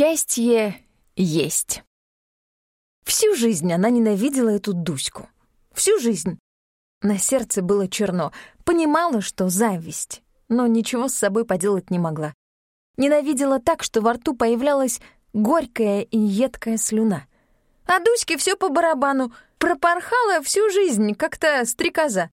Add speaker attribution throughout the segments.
Speaker 1: Счастье есть. Всю жизнь она ненавидела эту Дуську. Всю жизнь. На сердце было черно. Понимала, что зависть, но ничего с собой поделать не могла. Ненавидела так, что во рту появлялась горькая и едкая слюна. А Дуське все по барабану. Пропорхала всю жизнь, как-то стрекоза.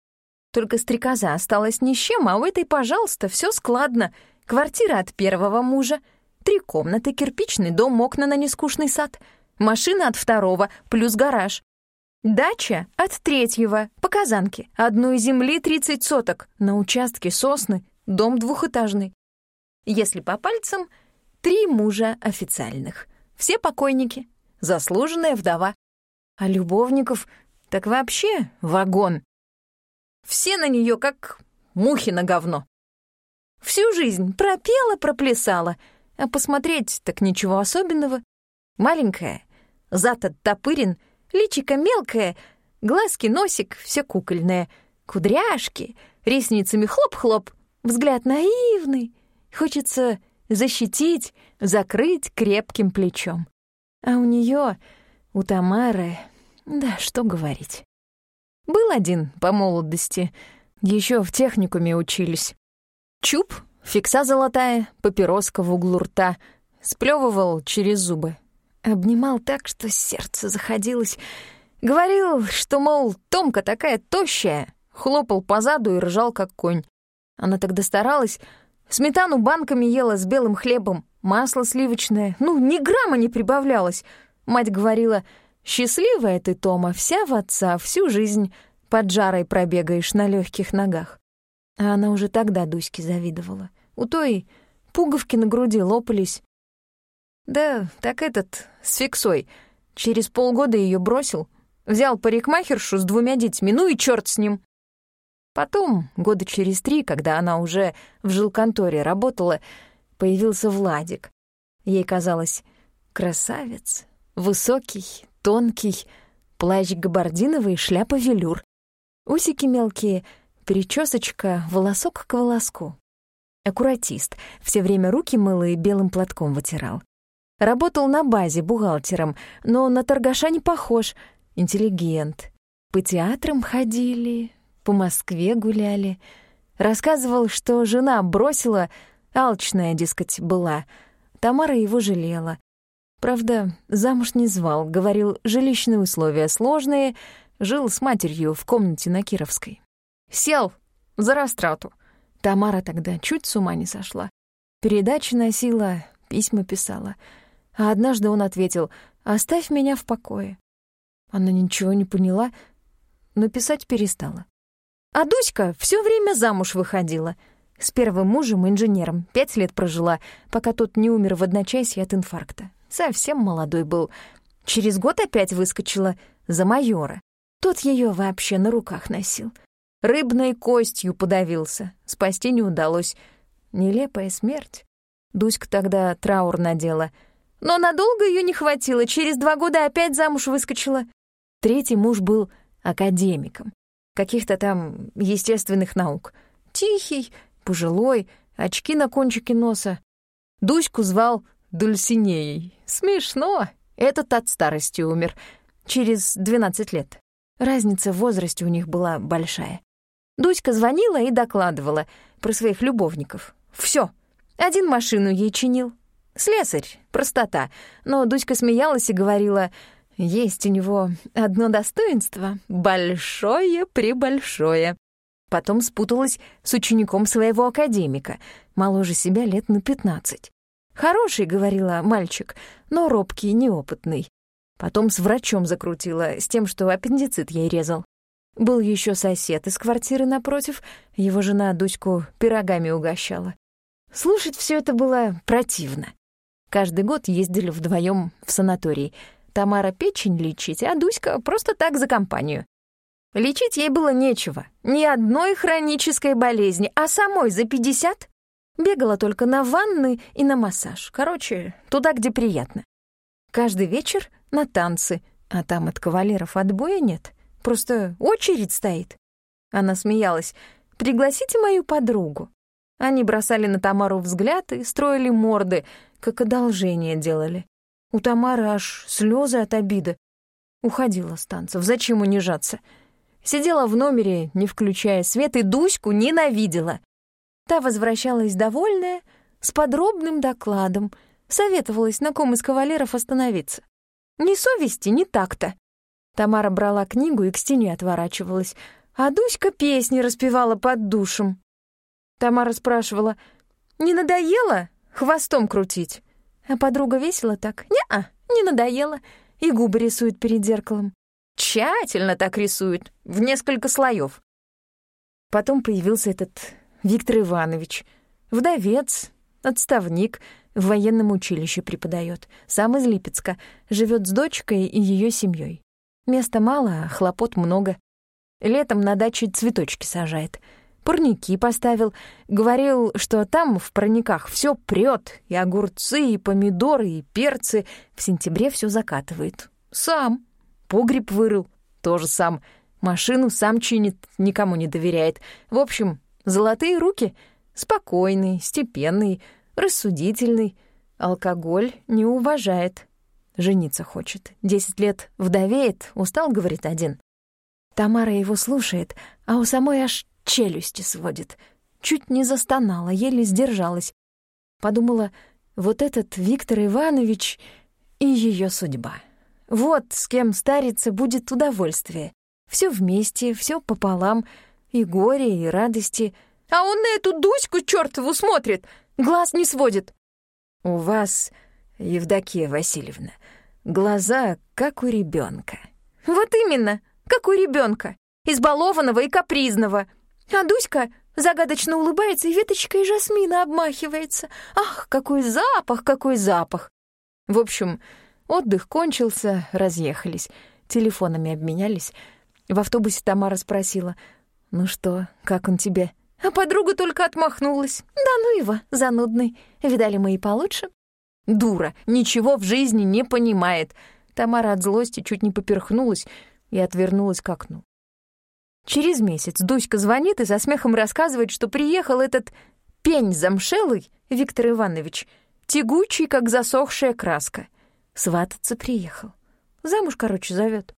Speaker 1: Только стрекоза осталась ни с чем, а у этой, пожалуйста, все складно. Квартира от первого мужа, три комнаты, кирпичный дом, окна на нескучный сад, машина от второго, плюс гараж. Дача от третьего, по Казанке, одной земли 30 соток, на участке сосны, дом двухэтажный. Если по пальцам, три мужа официальных. Все покойники, заслуженная вдова. А любовников так вообще вагон. Все на нее как мухи на говно. Всю жизнь пропела, проплясала, а посмотреть так ничего особенного. Маленькая, зад оттопырен, личико мелкое, глазки, носик, все кукольное, кудряшки, ресницами хлоп-хлоп, взгляд наивный. Хочется защитить, закрыть крепким плечом. А у нее, у Тамары, да что говорить. Был один по молодости, еще в техникуме учились. Чуб, фикса золотая, папироска в углу рта, сплевывал через зубы. Обнимал так, что сердце заходилось. Говорил, что, мол, Томка такая тощая, хлопал по заду и ржал, как конь. Она тогда старалась, сметану банками ела с белым хлебом, масло сливочное, ну, ни грамма не прибавлялось. Мать говорила, счастливая ты, Тома, вся в отца, всю жизнь под жарой пробегаешь на легких ногах. А она уже тогда Дуське завидовала. У той пуговки на груди лопались. Да, так этот, с фиксой, через полгода ее бросил, взял парикмахершу с двумя детьми, ну и черт с ним. Потом, года через три, когда она уже в жилконторе работала, появился Владик. Ей казалось, красавец, высокий, тонкий, плащ габардиновый, шляпа велюр. Усики мелкие, причесочка, волосок к волоску. Аккуратист, все время руки мыл и белым платком вытирал. Работал на базе бухгалтером, но на торгаша не похож, интеллигент. По театрам ходили, по Москве гуляли. Рассказывал, что жена бросила, алчная, дескать, была. Тамара его жалела. Правда, замуж не звал, говорил, жилищные условия сложные, жил с матерью в комнате на Кировской. Сел за растрату. Тамара тогда чуть с ума не сошла. Передачи носила, письма писала. А однажды он ответил «Оставь меня в покое». Она ничего не поняла, но писать перестала. А Дуська все время замуж выходила. С первым мужем, инженером, пять лет прожила, пока тот не умер в одночасье от инфаркта. Совсем молодой был. Через год опять выскочила за майора. Тот ее вообще на руках носил. Рыбной костью подавился. Спасти не удалось. Нелепая смерть. Дуська тогда траур надела. Но надолго ее не хватило. Через два года опять замуж выскочила. Третий муж был академиком каких-то там естественных наук. Тихий, пожилой, очки на кончике носа. Дуську звал Дульсинеей. Смешно. Этот от старости умер. Через 12 лет. Разница в возрасте у них была большая. Дуська звонила и докладывала про своих любовников. Все. Один машину ей чинил. Слесарь, простота. Но Дуська смеялась и говорила, есть у него одно достоинство — большое-пребольшое. Потом спуталась с учеником своего академика, моложе себя лет на пятнадцать. «Хороший», — говорила мальчик, но робкий, неопытный. Потом с врачом закрутила, с тем, что аппендицит ей резал. Был еще сосед из квартиры напротив, его жена Дуську пирогами угощала. Слушать все это было противно. Каждый год ездили вдвоем в санаторий — Тамара печень лечить, а Дуська просто так за компанию. Лечить ей было нечего, ни одной хронической болезни, а самой за 50 бегала только на ванны и на массаж. Короче, туда, где приятно. Каждый вечер на танцы, а там от кавалеров отбоя нет, просто очередь стоит. Она смеялась. «Пригласите мою подругу». Они бросали на Тамару взгляд и строили морды, как одолжение делали. У Тамары аж слезы от обиды. Уходила с танцев, зачем унижаться? Сидела в номере, не включая свет, и Дуську ненавидела. Та возвращалась довольная, с подробным докладом, советовалась, на ком из кавалеров остановиться. Ни совести, ни так-то. Тамара брала книгу и к стене отворачивалась, а Дуська песни распевала под душем. Тамара спрашивала, «Не надоело хвостом крутить?» А подруга весело так, «Не-а, не надоело», и губы рисует перед зеркалом. Тщательно так рисует, в несколько слоев. Потом появился этот Виктор Иванович, вдовец, отставник, в военном училище преподает, сам из Липецка, живет с дочкой и ее семьей. Места мало, а хлопот много. Летом на даче цветочки сажает. Парники поставил. Говорил, что там в парниках все прет, и огурцы, и помидоры, и перцы. В сентябре все закатывает. Сам. Погреб вырыл. Тоже сам. Машину сам чинит, никому не доверяет. В общем, золотые руки. Спокойный, степенный, рассудительный. Алкоголь не уважает. Жениться хочет. Десять лет вдовеет, устал, говорит один. Тамара его слушает, а у самой аж челюсти сводит. Чуть не застонала, еле сдержалась. Подумала, вот этот Виктор Иванович и ее судьба. Вот с кем стариться будет удовольствие. Все вместе, все пополам, и горе, и радости. А он на эту Дуську чертову смотрит, глаз не сводит. У вас, Евдокия Васильевна, глаза как у ребенка. Вот именно, как у ребенка, избалованного и капризного. А Дуська загадочно улыбается и веточкой жасмина обмахивается. Ах, какой запах, какой запах! В общем, отдых кончился, разъехались, телефонами обменялись. В автобусе Тамара спросила, «Ну что, как он тебе?» А подруга только отмахнулась. «Да ну его, занудный. Видали мы и получше». Дура, ничего в жизни не понимает. Тамара от злости чуть не поперхнулась и отвернулась к окну. Через месяц Дуська звонит и со смехом рассказывает, что приехал этот пень замшелый Виктор Иванович, тягучий, как засохшая краска. Свататься приехал. Замуж, короче, зовет.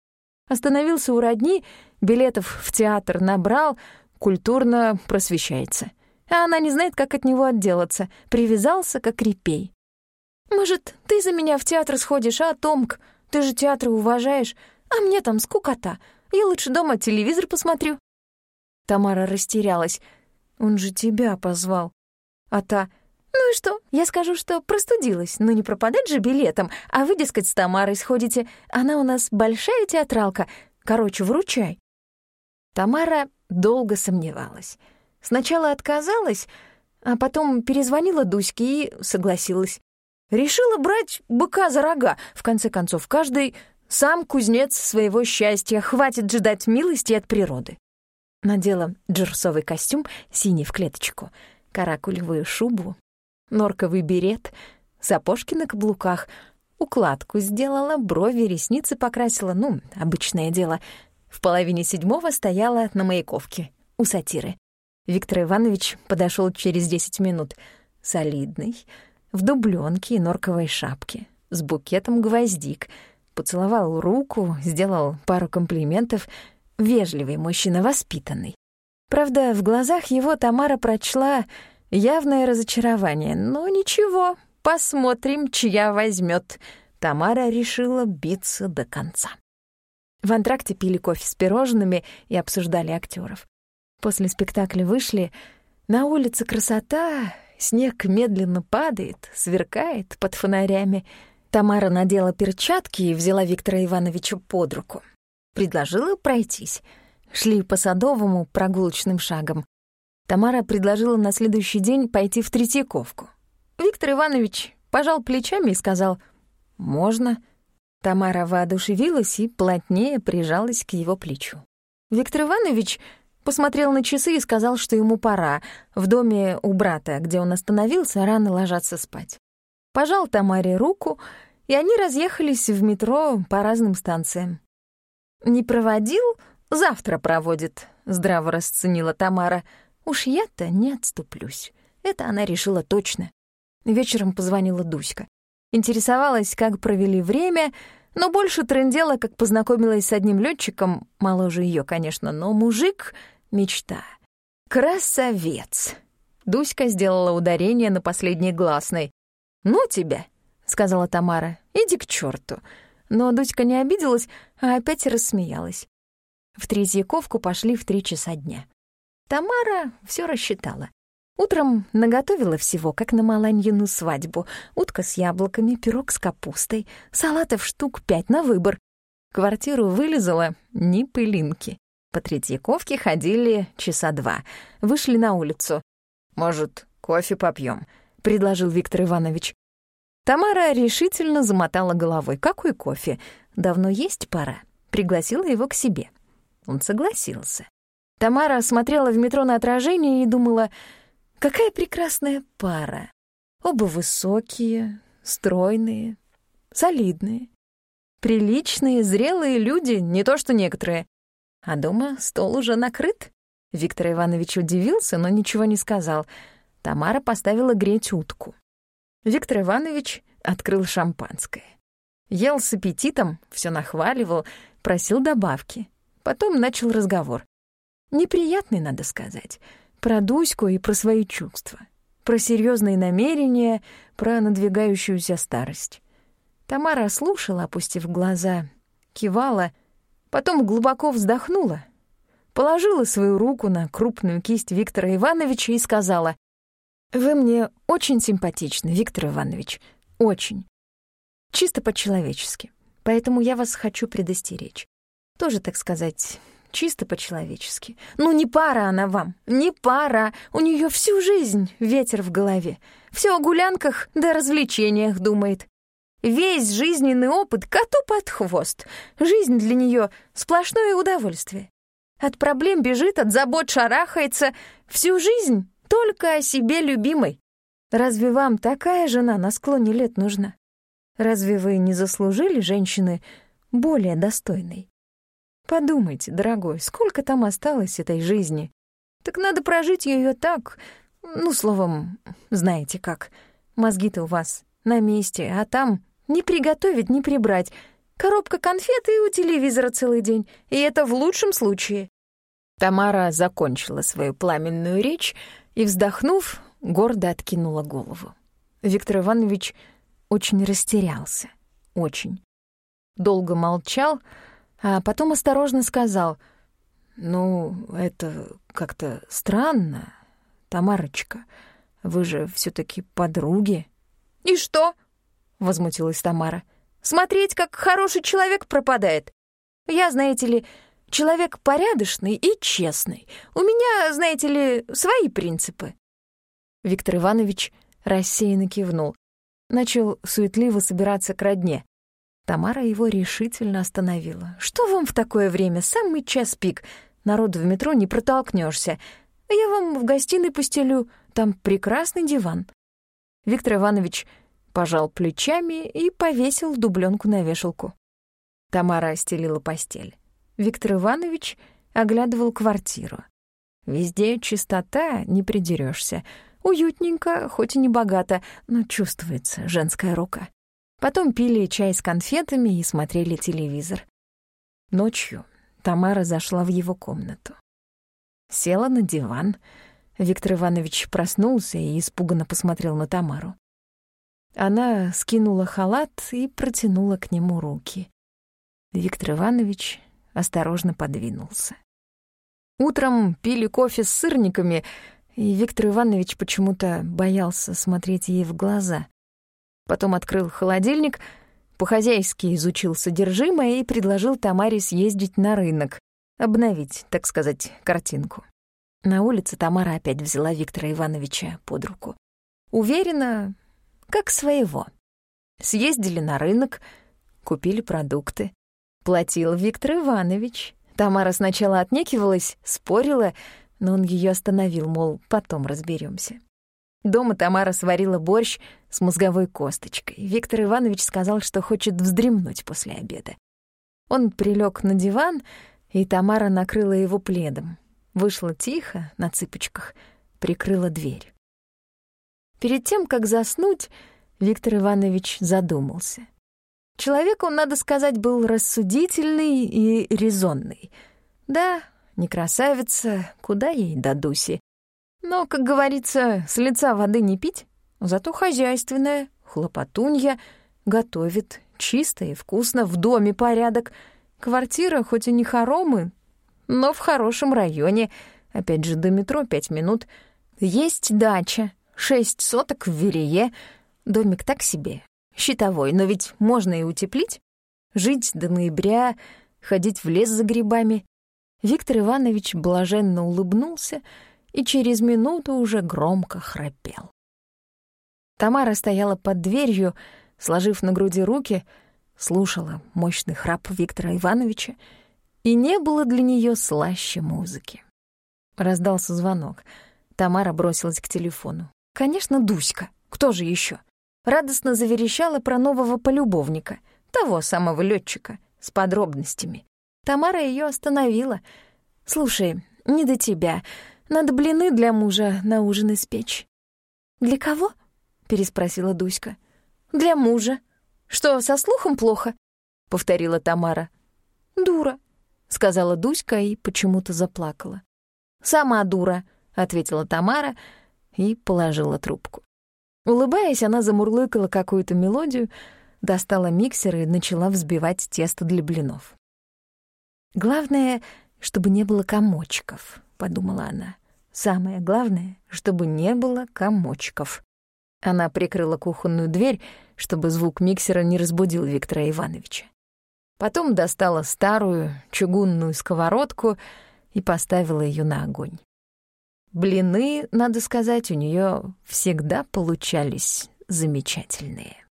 Speaker 1: Остановился у родни, билетов в театр набрал, культурно просвещается. А она не знает, как от него отделаться. Привязался, как репей. «Может, ты за меня в театр сходишь, а, Томк? Ты же театры уважаешь, а мне там скукота. Я лучше дома телевизор посмотрю». Тамара растерялась. «Он же тебя позвал». А та... «Ну и что? Я скажу, что простудилась. Ну не пропадать же билетом. А вы, дескать, с Тамарой сходите. Она у нас большая театралка. Короче, вручай». Тамара долго сомневалась. Сначала отказалась, а потом перезвонила Дуське и согласилась. Решила брать быка за рога. В конце концов, каждый сам кузнец своего счастья, хватит ждать милости от природы. Надела джерсовый костюм, синий в клеточку, каракулевую шубу, норковый берет, сапожки на каблуках, укладку сделала, брови, ресницы покрасила, ну, обычное дело. В половине седьмого стояла на маяковке у сатиры. Виктор Иванович подошел через десять минут. Солидный, в дубленке и норковой шапке, с букетом гвоздик — поцеловал руку, сделал пару комплиментов. Вежливый мужчина, воспитанный. Правда, в глазах его Тамара прочла явное разочарование. Но ничего, посмотрим, чья возьмет. Тамара решила биться до конца. В антракте пили кофе с пирожными и обсуждали актеров. После спектакля вышли. На улице красота, снег медленно падает, сверкает под фонарями — Тамара надела перчатки и взяла Виктора Ивановича под руку. Предложила пройтись. Шли по Садовому прогулочным шагом. Тамара предложила на следующий день пойти в Третьяковку. Виктор Иванович пожал плечами и сказал «Можно». Тамара воодушевилась и плотнее прижалась к его плечу. Виктор Иванович посмотрел на часы и сказал, что ему пора. В доме у брата, где он остановился, рано ложаться спать. Пожал Тамаре руку — и они разъехались в метро по разным станциям. «Не проводил? Завтра проводит», — здраво расценила Тамара. «Уж я-то не отступлюсь. Это она решила точно. Вечером позвонила Дуська. Интересовалась, как провели время, но больше трындела, как познакомилась с одним летчиком, моложе ее, конечно, но мужик — мечта. Красавец. Дуська сделала ударение на последней гласной. «Ну тебя», — сказала Тамара, — «иди к черту. Но Дуська не обиделась, а опять рассмеялась. В Третьяковку пошли в три часа дня. Тамара все рассчитала. Утром наготовила всего, как на Маланьину свадьбу. Утка с яблоками, пирог с капустой, салатов штук пять на выбор. Квартиру вылезала ни пылинки. По Третьяковке ходили часа два. Вышли на улицу. «Может, кофе попьем? предложил Виктор Иванович. Тамара решительно замотала головой. «Какой кофе? Давно есть пора». Пригласила его к себе. Он согласился. Тамара смотрела в метро на отражение и думала, какая прекрасная пара. Оба высокие, стройные, солидные. Приличные, зрелые люди, не то что некоторые. А дома стол уже накрыт. Виктор Иванович удивился, но ничего не сказал. Тамара поставила греть утку. Виктор Иванович открыл шампанское. Ел с аппетитом, все нахваливал, просил добавки. Потом начал разговор. Неприятный, надо сказать. Про Дуську и про свои чувства. Про серьезные намерения, про надвигающуюся старость. Тамара слушала, опустив глаза, кивала, потом глубоко вздохнула, положила свою руку на крупную кисть Виктора Ивановича и сказала, «Вы мне очень симпатичны, Виктор Иванович, очень. Чисто по-человечески. Поэтому я вас хочу предостеречь. Тоже, так сказать, чисто по-человечески. Ну, не пара она вам, не пара. У нее всю жизнь ветер в голове. Все о гулянках да развлечениях думает. Весь жизненный опыт коту под хвост. Жизнь для нее сплошное удовольствие. От проблем бежит, от забот шарахается. Всю жизнь только о себе любимой. Разве вам такая жена на склоне лет нужна? Разве вы не заслужили женщины более достойной? Подумайте, дорогой, сколько там осталось этой жизни? Так надо прожить ее так, ну, словом, знаете как. Мозги-то у вас на месте, а там не приготовить, не прибрать. Коробка конфет и у телевизора целый день, и это в лучшем случае. Тамара закончила свою пламенную речь и, вздохнув, гордо откинула голову. Виктор Иванович очень растерялся. Очень. Долго молчал, а потом осторожно сказал, «Ну, это как-то странно, Тамарочка. Вы же все таки подруги». «И что?» — возмутилась Тамара. «Смотреть, как хороший человек пропадает. Я, знаете ли, человек порядочный и честный. У меня, знаете ли, свои принципы». Виктор Иванович рассеянно кивнул. Начал суетливо собираться к родне. Тамара его решительно остановила. «Что вам в такое время? Самый час пик. Народу в метро не протолкнешься. Я вам в гостиной постелю. Там прекрасный диван». Виктор Иванович пожал плечами и повесил дубленку на вешалку. Тамара остелила постель. Виктор Иванович оглядывал квартиру. Везде чистота, не придерешься. Уютненько, хоть и не богато, но чувствуется женская рука. Потом пили чай с конфетами и смотрели телевизор. Ночью Тамара зашла в его комнату. Села на диван. Виктор Иванович проснулся и испуганно посмотрел на Тамару. Она скинула халат и протянула к нему руки. Виктор Иванович осторожно подвинулся. Утром пили кофе с сырниками, и Виктор Иванович почему-то боялся смотреть ей в глаза. Потом открыл холодильник, по-хозяйски изучил содержимое и предложил Тамаре съездить на рынок, обновить, так сказать, картинку. На улице Тамара опять взяла Виктора Ивановича под руку. Уверена, как своего. Съездили на рынок, купили продукты. Платил Виктор Иванович. Тамара сначала отнекивалась, спорила, но он ее остановил, мол, потом разберемся. Дома Тамара сварила борщ с мозговой косточкой. Виктор Иванович сказал, что хочет вздремнуть после обеда. Он прилег на диван, и Тамара накрыла его пледом. Вышла тихо, на цыпочках, прикрыла дверь. Перед тем, как заснуть, Виктор Иванович задумался. Человек он, надо сказать, был рассудительный и резонный. Да, не красавица, куда ей до Дуси. Но, как говорится, с лица воды не пить, зато хозяйственная, хлопотунья, готовит, чисто и вкусно, в доме порядок. Квартира хоть и не хоромы, но в хорошем районе. Опять же, до метро пять минут. Есть дача, шесть соток в Верее. Домик так себе, щитовой, но ведь можно и утеплить. Жить до ноября, ходить в лес за грибами. Виктор Иванович блаженно улыбнулся и через минуту уже громко храпел. Тамара стояла под дверью, сложив на груди руки, слушала мощный храп Виктора Ивановича, и не было для нее слаще музыки. Раздался звонок. Тамара бросилась к телефону. Конечно, Дуська. Кто же еще? Радостно заверещала про нового полюбовника, того самого летчика, с подробностями. Тамара ее остановила. «Слушай, не до тебя. Надо блины для мужа на ужин испечь». «Для кого?» — переспросила Дуська. «Для мужа. Что, со слухом плохо?» — повторила Тамара. «Дура», — сказала Дуська и почему-то заплакала. «Сама дура», — ответила Тамара и положила трубку. Улыбаясь, она замурлыкала какую-то мелодию, достала миксер и начала взбивать тесто для блинов. «Главное, чтобы не было комочков», — подумала она. «Самое главное, чтобы не было комочков». Она прикрыла кухонную дверь, чтобы звук миксера не разбудил Виктора Ивановича. Потом достала старую чугунную сковородку и поставила ее на огонь. Блины, надо сказать, у нее всегда получались замечательные.